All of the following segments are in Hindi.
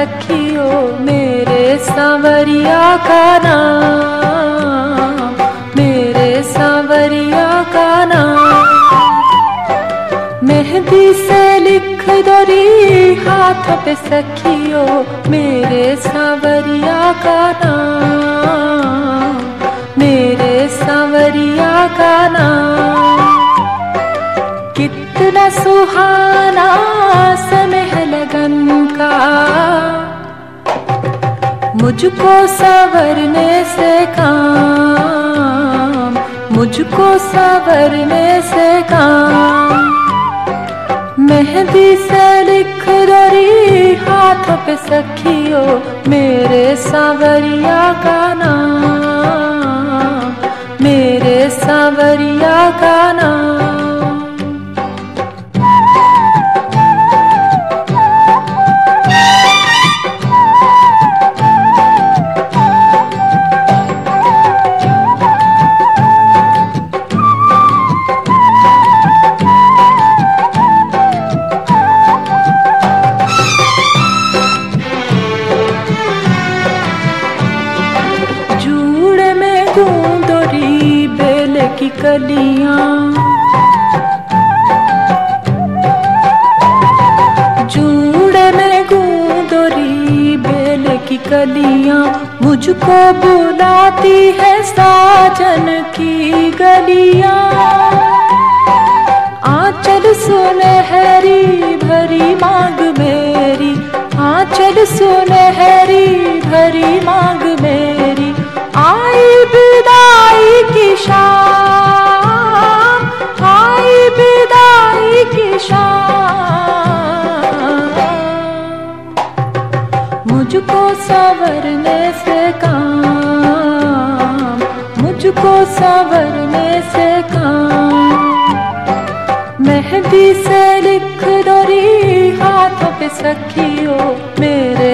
पे सखियो मेरे सांवरिया का नाम, मेरे सांवरिया का नाम। मेहंदी से लिख दोरी हाथ पे सखियो, मेरे सांवरिया का नाम, मेरे सांवरिया का नाम। मुझको सवरने से काम, मुझको सवरने से काम। मेहंदी से लिख दरी हाथ पे सखियो, मेरे सावरिया का नाम, मेरे सावरिया का नाम। मुझको बुलाती है साजन की गलियाँ। आंचल सुनहरी भरी मांग मेरी, आंचल सुनहरी भरी मांग मेरी। आई विदाई की शाम, आई विदाई की शाम। मुझको सवरने से मुझको सवरने से काम। मेहंदी से लिख दरी हाथों पे सखियो मेरे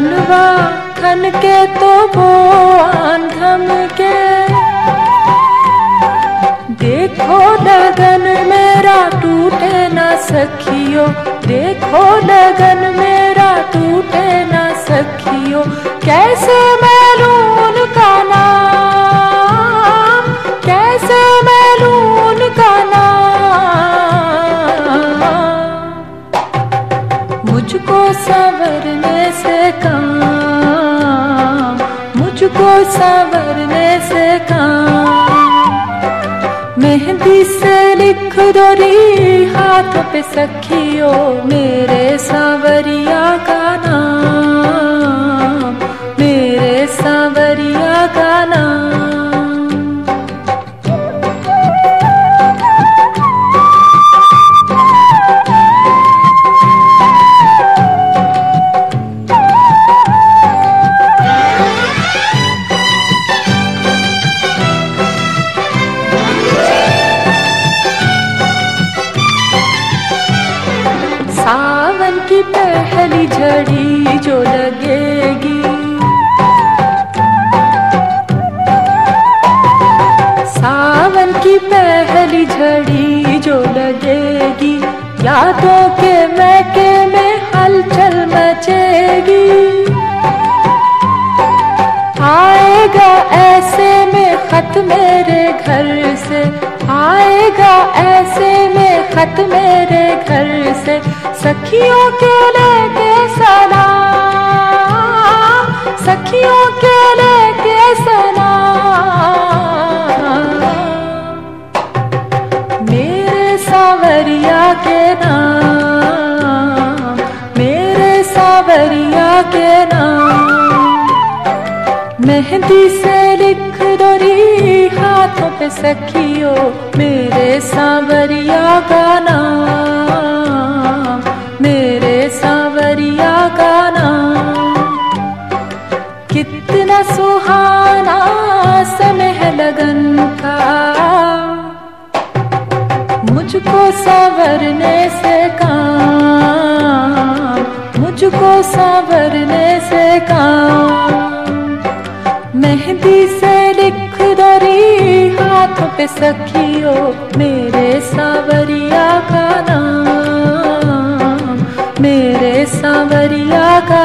कंगन खन के तो वो धम के। देखो लगन मेरा टूटे न सखियो। देखो लगन मेरा टूटे न सखियो। कैसे संवरने से काम। मेहंदी से लिख दोरी हाथ पे सखियो मेरे सांवरिया का पहली झड़ी जो लगेगी, यादों के मैके में हलचल मचेगी। आएगा ऐसे में खत मेरे घर से, आएगा ऐसे में खत मेरे घर से, सखियों के लेके सलाम सखियों के लेके सलाम गलती से लिख दोरी हाथों पे सखियो मेरे सांवरिया का नाम। मेहंदी से लिख दरी हाथ पे सखियो मेरे सावरिया का नाम मेरे सावरिया का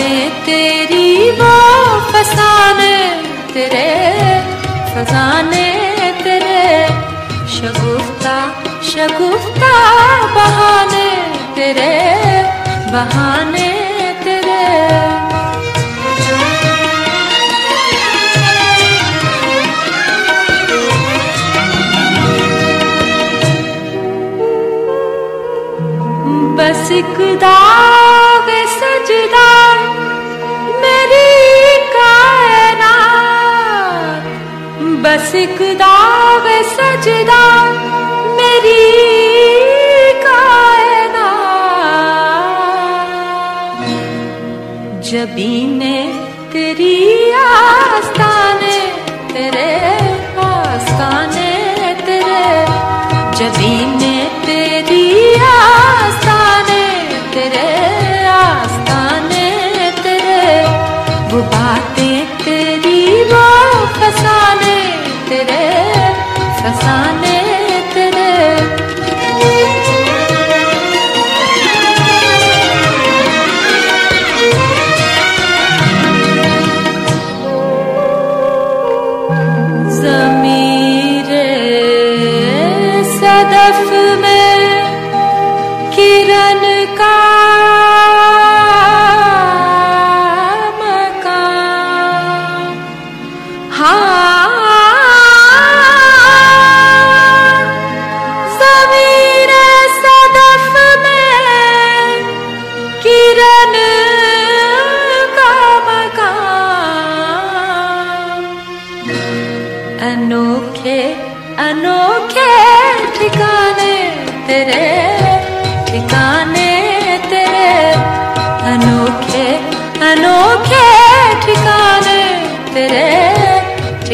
बातें तेरी फसाने तेरे शगुफ्ता शगुफ्ता बहाने तेरे बहाने तेरे। दाग सजदा एक सजदा मेरी कायनात। जबी ने तेरी आस्ताने तेरे में किरण का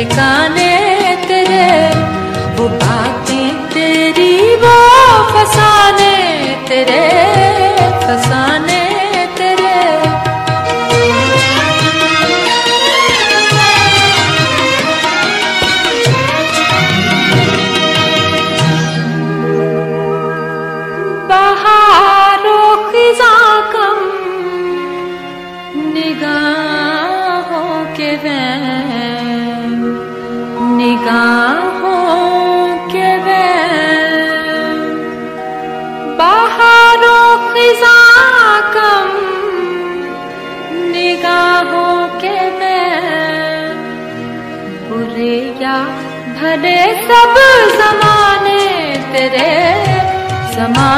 ठिकाने सब समाने तेरे समा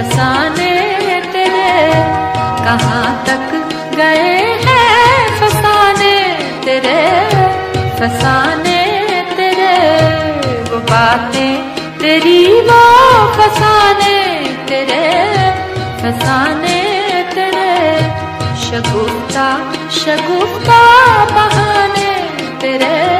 फसाने तेरे। कहाँ तक गए हैं फसाने तेरे? फसाने तेरे। वो बातें तेरी, वो फसाने तेरे। फसाने तेरे। शगुफ्ता शगुफ्ता बहाने तेरे।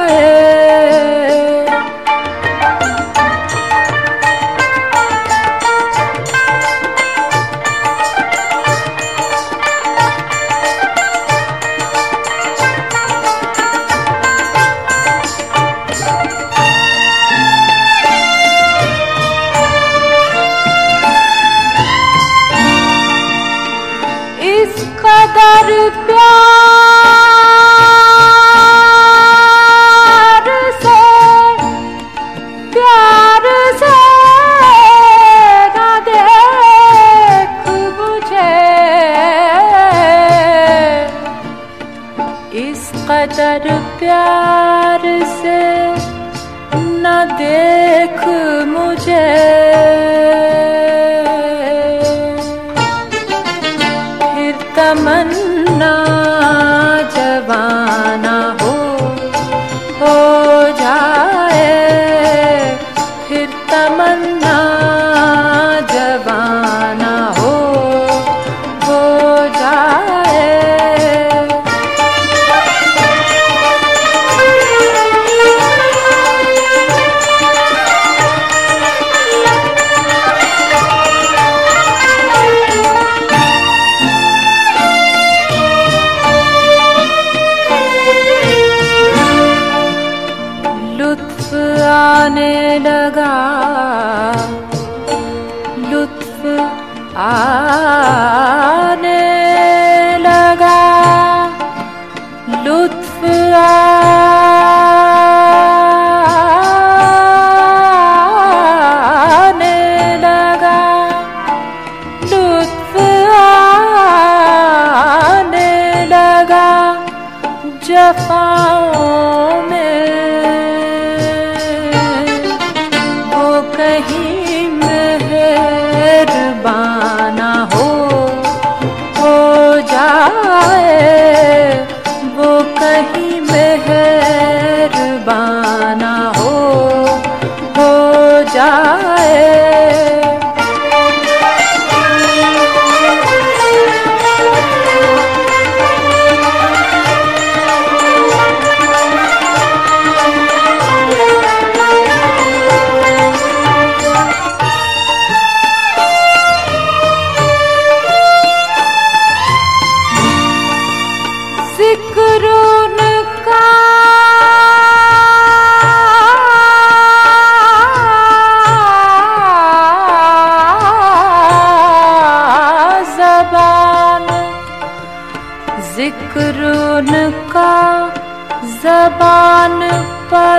कर्ण का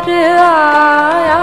जया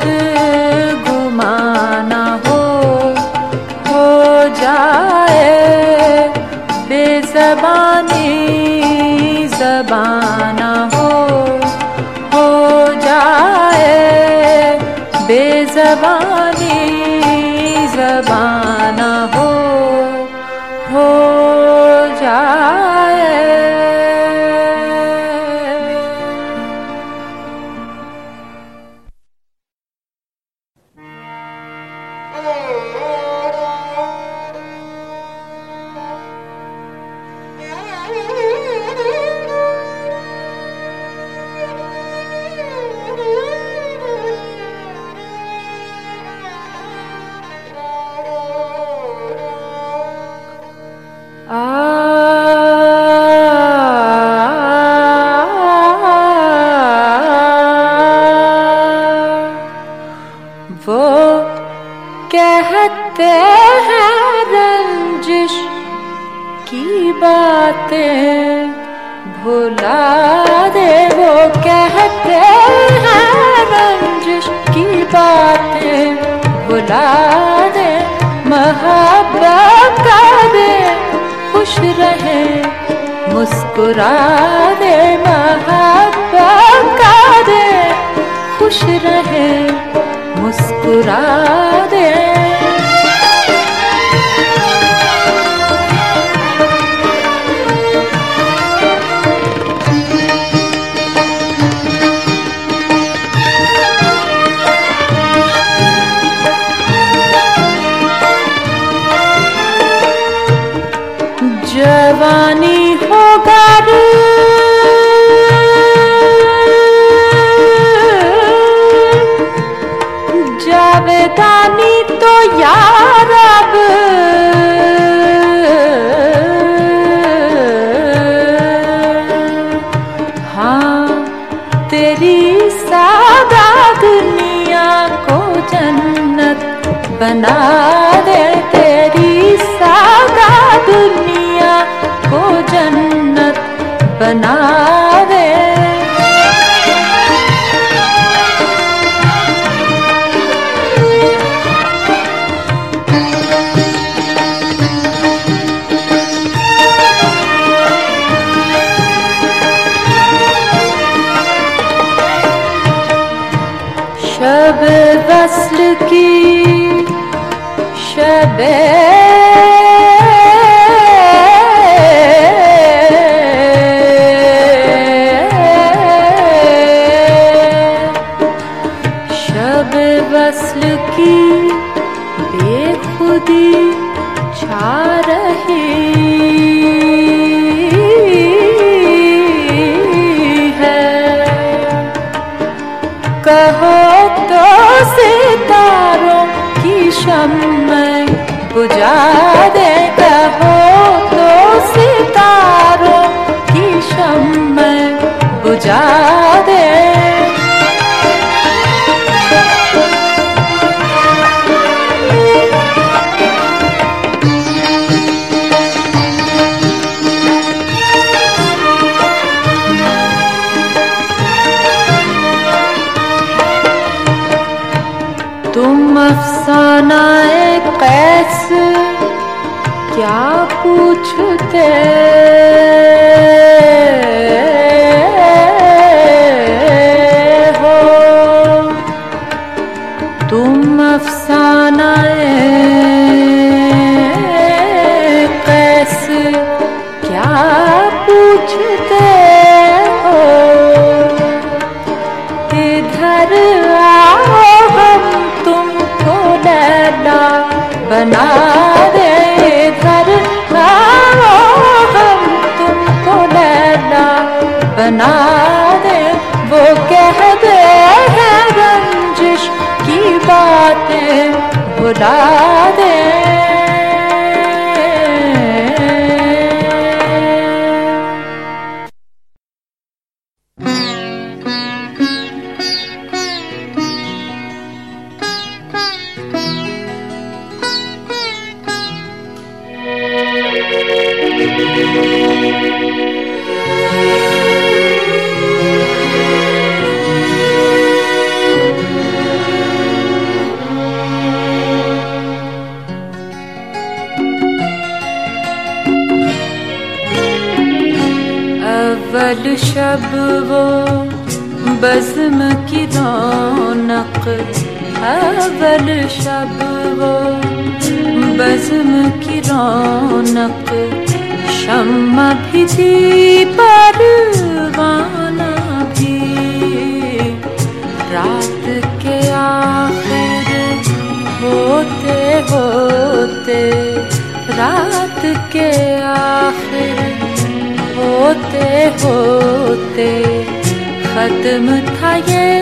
Bye. बातें भुला दे वो कहते हैं की बातें। भुला दे मोहब्बत कर दे, खुश रहे, मुस्कुरा दे मोहब्बत कर दे, खुश रहे, मुस्कुरा दे। कहो तो सितारों की शम बुझा दे। होते होते। खत्म था ये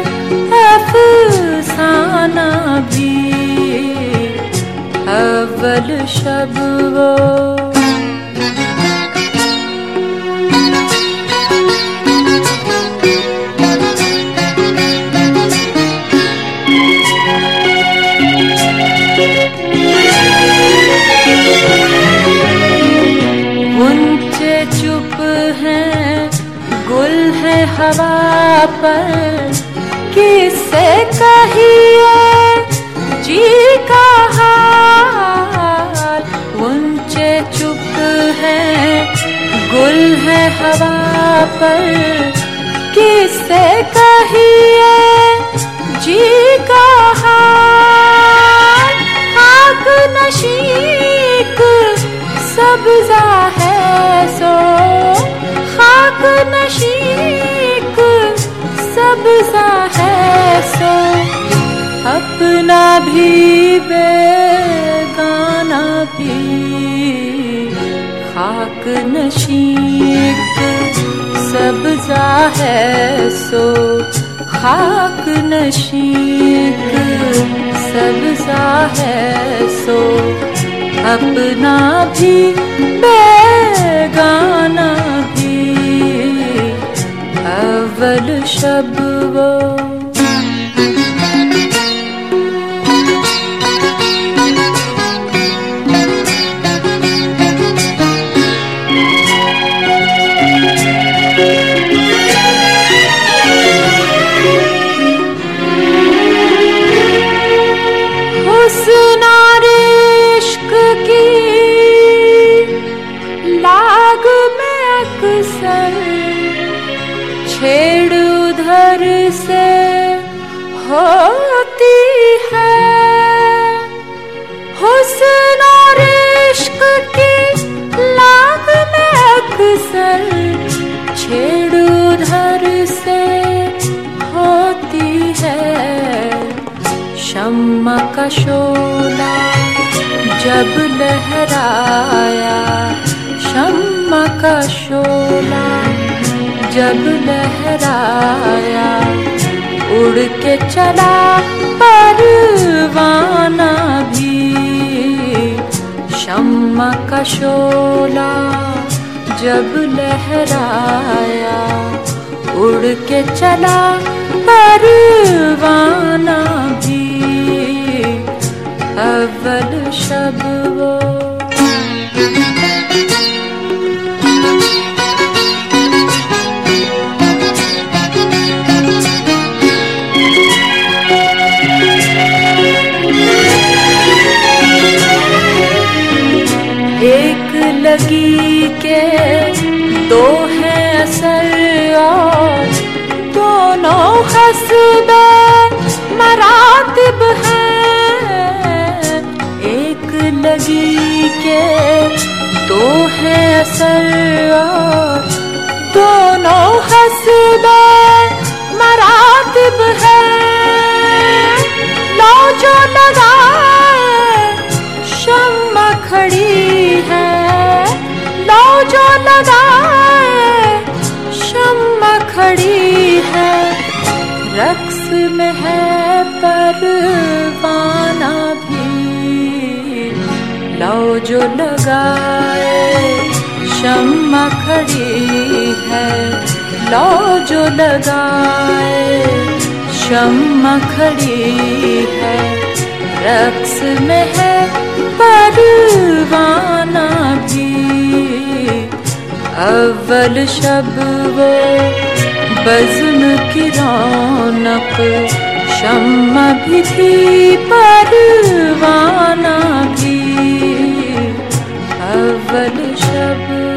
अफसाना भी। अव्वल शब वो हवा पर किससे कहिए, जी का हाल ऊँचे चुप हैं, गुल है हवा पर किससे कहिए, जी का हाल आग नशीक सब्जा अपना भी बेगाना भी खाक नशीक सब्जा है सो खाक नशीक सब्जा है सो अपना भी बेगाना भी अव्वल शब शम्मा का शोला जब लहराया, शम्मा का शोला जब लहराया, उड़ के चला परवाना भी। शम्मा का शोला जब लहराया, उड़ के चला परवाना अव्वल शब वो। एक लगी के दो हैं लगी के दो है असर दोनों हसबे मरातिब हैं। लो जो शम्मा खड़ी है। लो जो शम्मा खड़ी है। रक्स में है परवाना लो जो लगाए शम्मा खड़ी है। लो जो लगाए शम्मा खड़ी है। रक्स में है परवाना भी। अव्वल शब वो बज़म की रौनक शम्मा भी थी परवाना भी वर्ष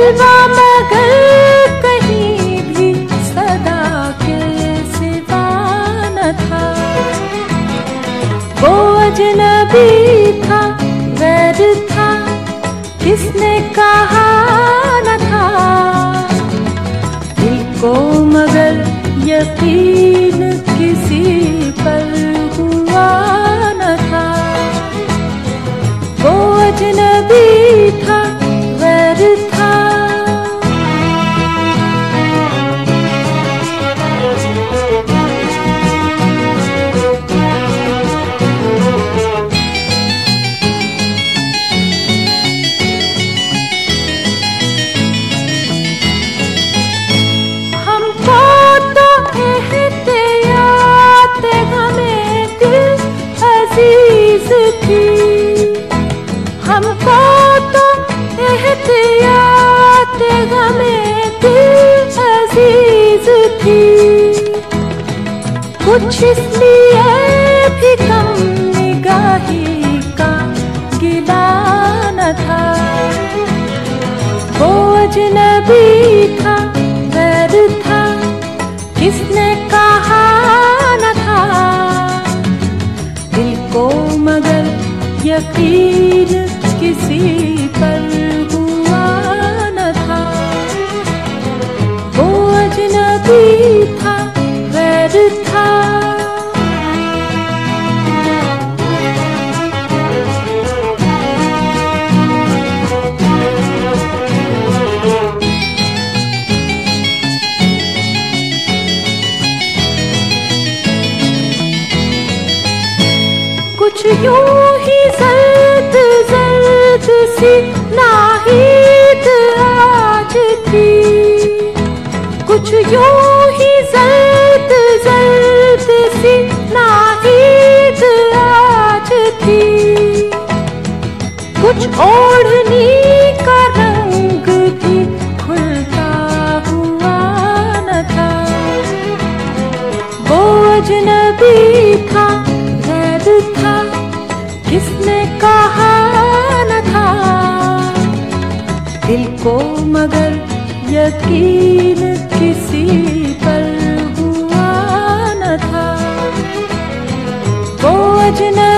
जलवा मगर कहीं भी सदा के सिवा न था। वो अजनबी था, गैर था, किसने कहा न था। दिल को मगर यकीन कुछ इसलिए भी कम निगाही का गिला न था वो अजनबी था था, किसने कहा न था। दिल को मगर यकीन किसी पर ओढ़नी का रंग भी खुलता हुआ न था। वो अजनबी था गैर था, किसने कहा न था। दिल को मगर यकीन किसी पर हुआ न था। वो अजनबी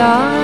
ला ला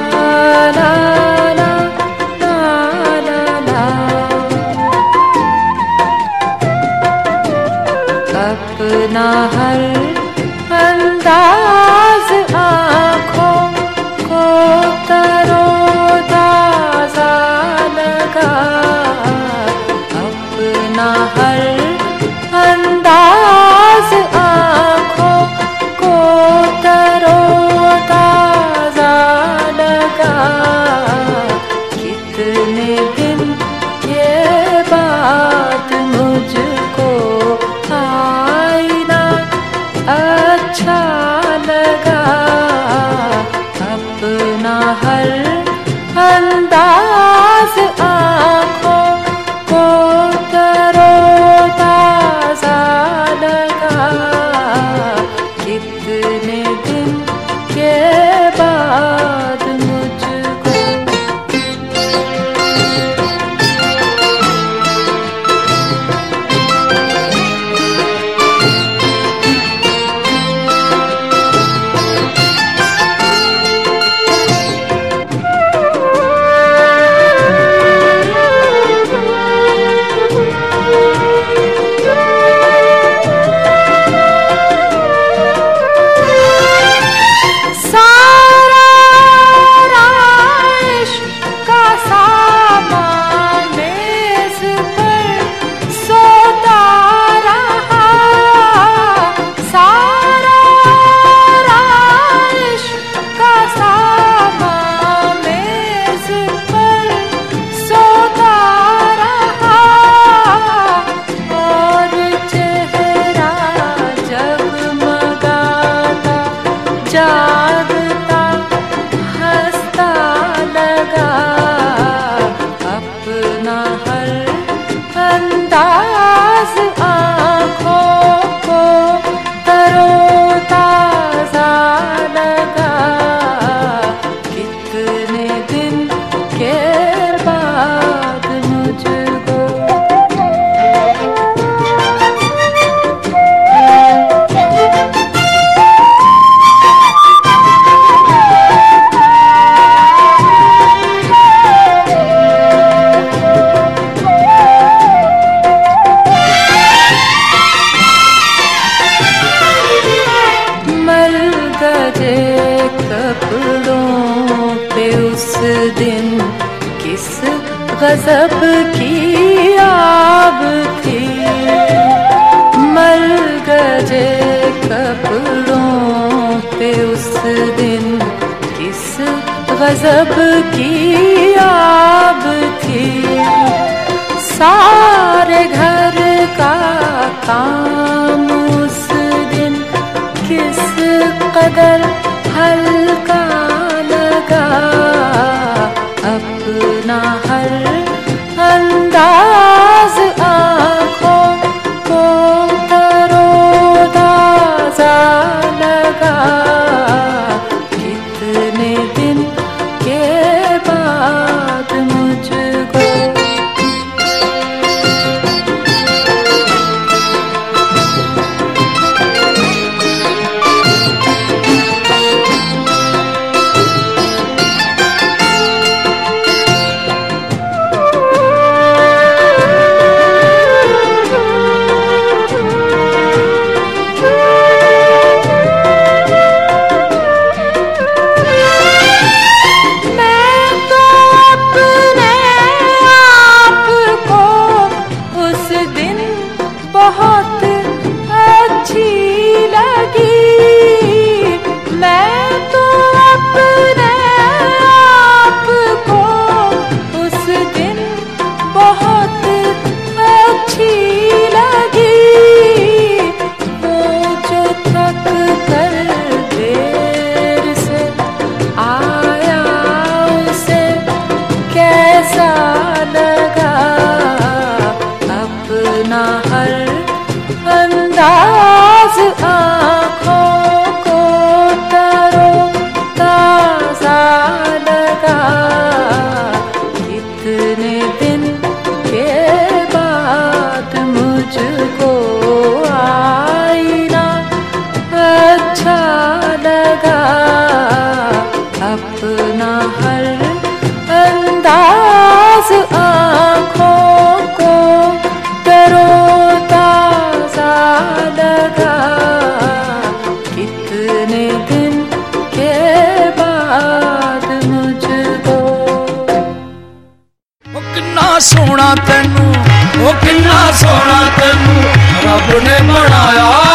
सबकी nós ah. ਸੋਹਣਾ ਤੈਨੂੰ। ਉਹ ਕਿੰਨਾ ਸੋਹਣਾ ਤੈਨੂੰ। ਰੱਬ ਨੇ ਬਣਾਇਆ